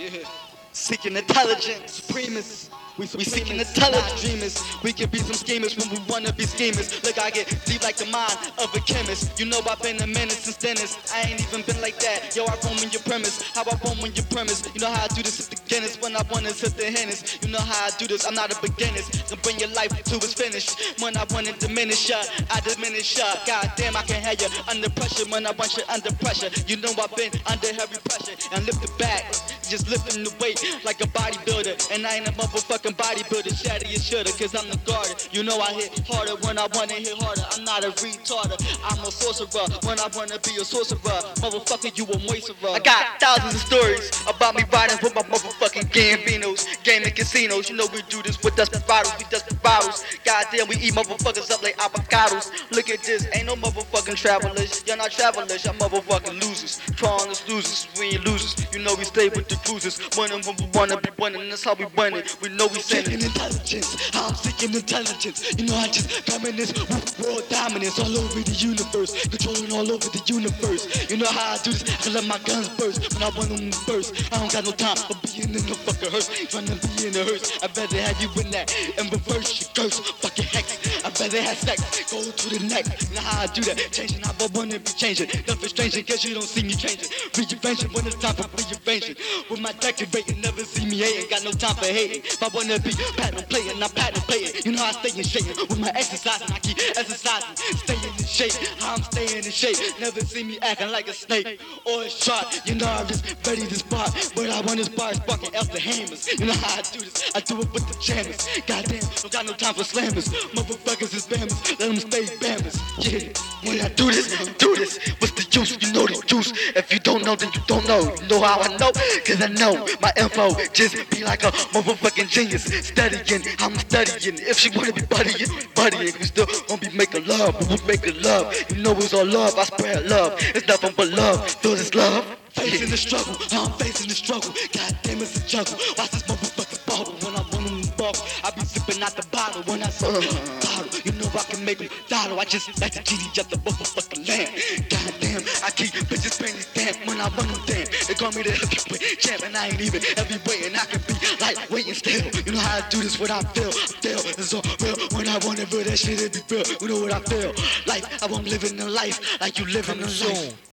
Yeah. Seeking intelligence, supremacy. We, we seeking intelligence, dreamers. We can be some schemers when we wanna be schemers. Look, I get deep like the mind of a chemist. You know I've been a minute since Dennis. I ain't even been like that. Yo, I roam in your premise. How I roam in your premise. You know how I do this at the Guinness when I wanna hit the Hennis. You know how I do this. I'm not a beginner. So bring your life to its finish. When I wanna diminish ya, I diminish ya. God damn, I can have you under pressure when I want you under pressure. You know I've been under heavy pressure and lift it back. Just lifting the weight like a bodybuilder. And I ain't a motherfucking bodybuilder. Shatter your shoulder, cause I'm the guarder. You know I hit harder when I wanna hit harder. I'm not a retarder. I'm a sorcerer when I wanna be a sorcerer. Motherfucker, you a moisterer. I got thousands of stories about me riding with my motherfucking Gambinos. Gaming casinos. You know we do this with desperados. We desperados. Goddamn, we eat motherfuckers up like avocados. Look at this. Ain't no motherfucking travelers. You're not travelers. Y'all motherfucking losers. Trying us losers. We ain't losers. You know we stay with the cruisers. Winning when we wanna be winning. That's how we win it. We know we sending intelligence. I'm seeking intelligence. You know I just come in this world dominance all over the universe. Controlling all over the universe. You know how I do this. I let my guns burst when I want them to burst. I don't got no time for being in the fucking hearse. Trying to be in the hearse. I'd rather have you in that and reverse your curse. Fucking hex. I'd rather have sex. Go to the next. Now how I do that. Changing I wanna be changing. Nothing strange cause you don't see me changing. Reinvention when it's time for rearranging. With my decorating, never see me hating. Got no time for hating. If I wanna be pattern playing, I'm pattern playing. You know I stay in shape. With my exercising, I keep exercising. Staying in the shape. I'm staying in shape. Never see me acting like a snake or a shark. You know I'm just ready to spark. But I want to spark sparking else the hammers. You know how I do this. I do it with the jammers. Goddamn, don't got no time for slammers. Motherfuckers bammers. Let them stay bammers. Yeah. When I do this, do this. What's the juice? You know the juice. If you don't know, then you don't know. You know how I know? Cause I know my info just be like a motherfucking genius. Studying, I'm studying. If she wanna be buddying, buddying. We still gonna be making love, but we making love. You know it's all love. I spread love. It's nothing but love. Feel this love. Facing the struggle, I'm facing the struggle. God damn, it's a juggle. Watch this motherfucker bubble when I want to. I be sipping out the bottle when I sip bottle. You know I can make them dottle. I just like the genie just the motherfucking land. God damn, I keep bitches panties damn when I want them damn. They call me the heavyweight champ and I ain't even heavyweight and I can be lightweight and still. You know how I do this, what I feel. I feel it's all real when I wanna feel that shit, it be real. You know what I feel. Life, I want living a life like you living a life.